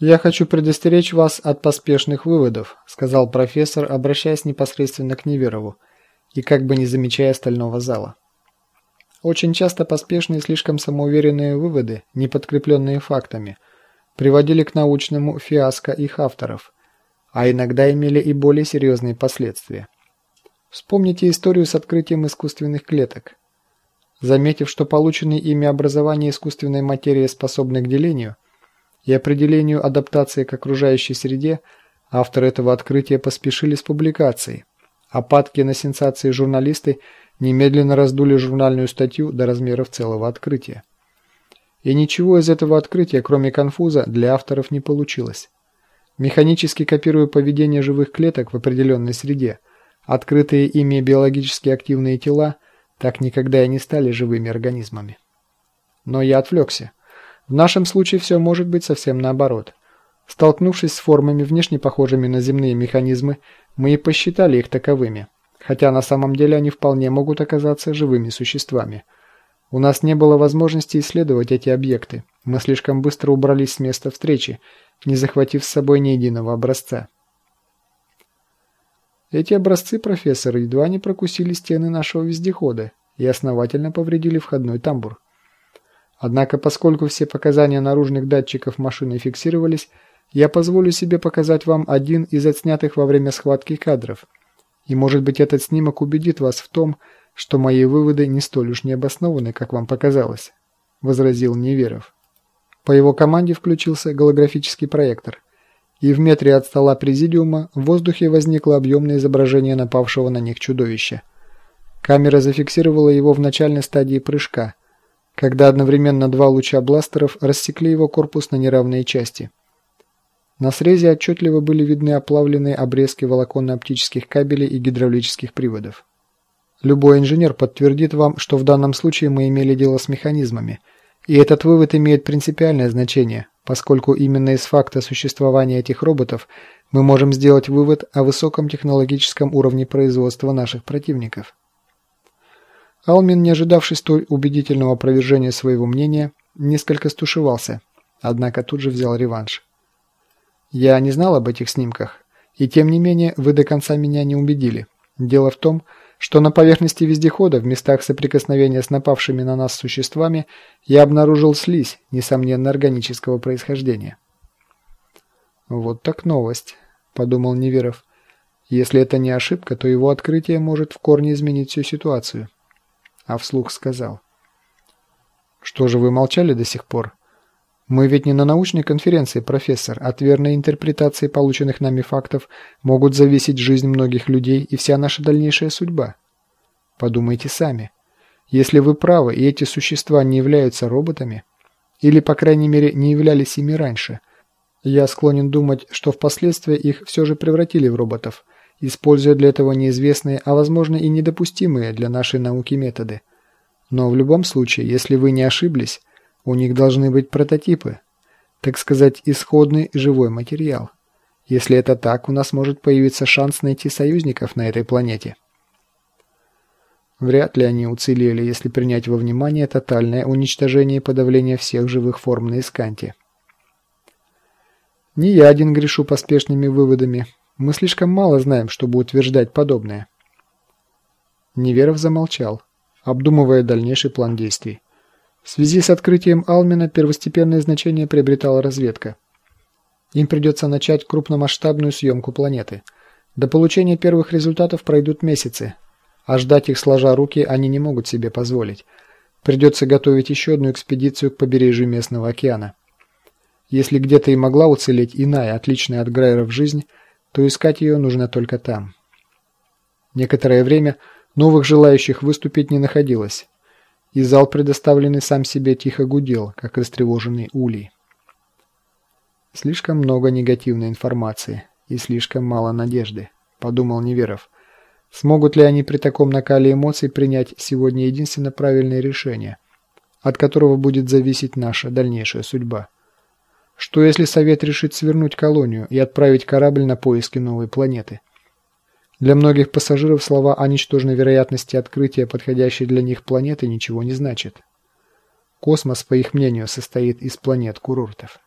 «Я хочу предостеречь вас от поспешных выводов», – сказал профессор, обращаясь непосредственно к Неверову и как бы не замечая остального зала. Очень часто поспешные слишком самоуверенные выводы, не подкрепленные фактами, приводили к научному фиаско их авторов, а иногда имели и более серьезные последствия. Вспомните историю с открытием искусственных клеток. Заметив, что полученные ими образование искусственной материи способны к делению и определению адаптации к окружающей среде, авторы этого открытия поспешили с публикацией, а падки на сенсации журналисты немедленно раздули журнальную статью до размеров целого открытия. И ничего из этого открытия, кроме конфуза, для авторов не получилось. Механически копируя поведение живых клеток в определенной среде, открытые ими биологически активные тела так никогда и не стали живыми организмами. Но я отвлекся. В нашем случае все может быть совсем наоборот. Столкнувшись с формами, внешне похожими на земные механизмы, мы и посчитали их таковыми – хотя на самом деле они вполне могут оказаться живыми существами. У нас не было возможности исследовать эти объекты. Мы слишком быстро убрались с места встречи, не захватив с собой ни единого образца. Эти образцы, профессор, едва не прокусили стены нашего вездехода и основательно повредили входной тамбур. Однако, поскольку все показания наружных датчиков машины фиксировались, я позволю себе показать вам один из отснятых во время схватки кадров – и может быть этот снимок убедит вас в том, что мои выводы не столь уж необоснованы, как вам показалось», – возразил Неверов. По его команде включился голографический проектор, и в метре от стола президиума в воздухе возникло объемное изображение напавшего на них чудовища. Камера зафиксировала его в начальной стадии прыжка, когда одновременно два луча бластеров рассекли его корпус на неравные части – на срезе отчетливо были видны оплавленные обрезки волоконно-оптических кабелей и гидравлических приводов. Любой инженер подтвердит вам, что в данном случае мы имели дело с механизмами, и этот вывод имеет принципиальное значение, поскольку именно из факта существования этих роботов мы можем сделать вывод о высоком технологическом уровне производства наших противников. Алмин, не ожидавший столь убедительного опровержения своего мнения, несколько стушевался, однако тут же взял реванш. Я не знал об этих снимках, и тем не менее вы до конца меня не убедили. Дело в том, что на поверхности вездехода в местах соприкосновения с напавшими на нас существами я обнаружил слизь, несомненно органического происхождения. «Вот так новость», – подумал Неверов. «Если это не ошибка, то его открытие может в корне изменить всю ситуацию». А вслух сказал. «Что же вы молчали до сих пор? Мы ведь не на научной конференции, профессор. От верной интерпретации полученных нами фактов могут зависеть жизнь многих людей и вся наша дальнейшая судьба. Подумайте сами. Если вы правы, и эти существа не являются роботами, или, по крайней мере, не являлись ими раньше, я склонен думать, что впоследствии их все же превратили в роботов, используя для этого неизвестные, а возможно и недопустимые для нашей науки методы. Но в любом случае, если вы не ошиблись, у них должны быть прототипы, так сказать, исходный живой материал. Если это так, у нас может появиться шанс найти союзников на этой планете. Вряд ли они уцелели, если принять во внимание тотальное уничтожение и подавление всех живых форм на Исканте. Не я один грешу поспешными выводами. Мы слишком мало знаем, чтобы утверждать подобное. Неверов замолчал, обдумывая дальнейший план действий. В связи с открытием Алмена первостепенное значение приобретала разведка. Им придется начать крупномасштабную съемку планеты. До получения первых результатов пройдут месяцы, а ждать их сложа руки они не могут себе позволить. Придется готовить еще одну экспедицию к побережью местного океана. Если где-то и могла уцелеть иная, отличная от Грайеров жизнь, то искать ее нужно только там. Некоторое время новых желающих выступить не находилось и зал, предоставленный сам себе, тихо гудел, как растревоженный улей. Слишком много негативной информации и слишком мало надежды, подумал Неверов. Смогут ли они при таком накале эмоций принять сегодня единственно правильное решение, от которого будет зависеть наша дальнейшая судьба? Что если Совет решит свернуть колонию и отправить корабль на поиски новой планеты? Для многих пассажиров слова о ничтожной вероятности открытия подходящей для них планеты ничего не значат. Космос, по их мнению, состоит из планет-курортов.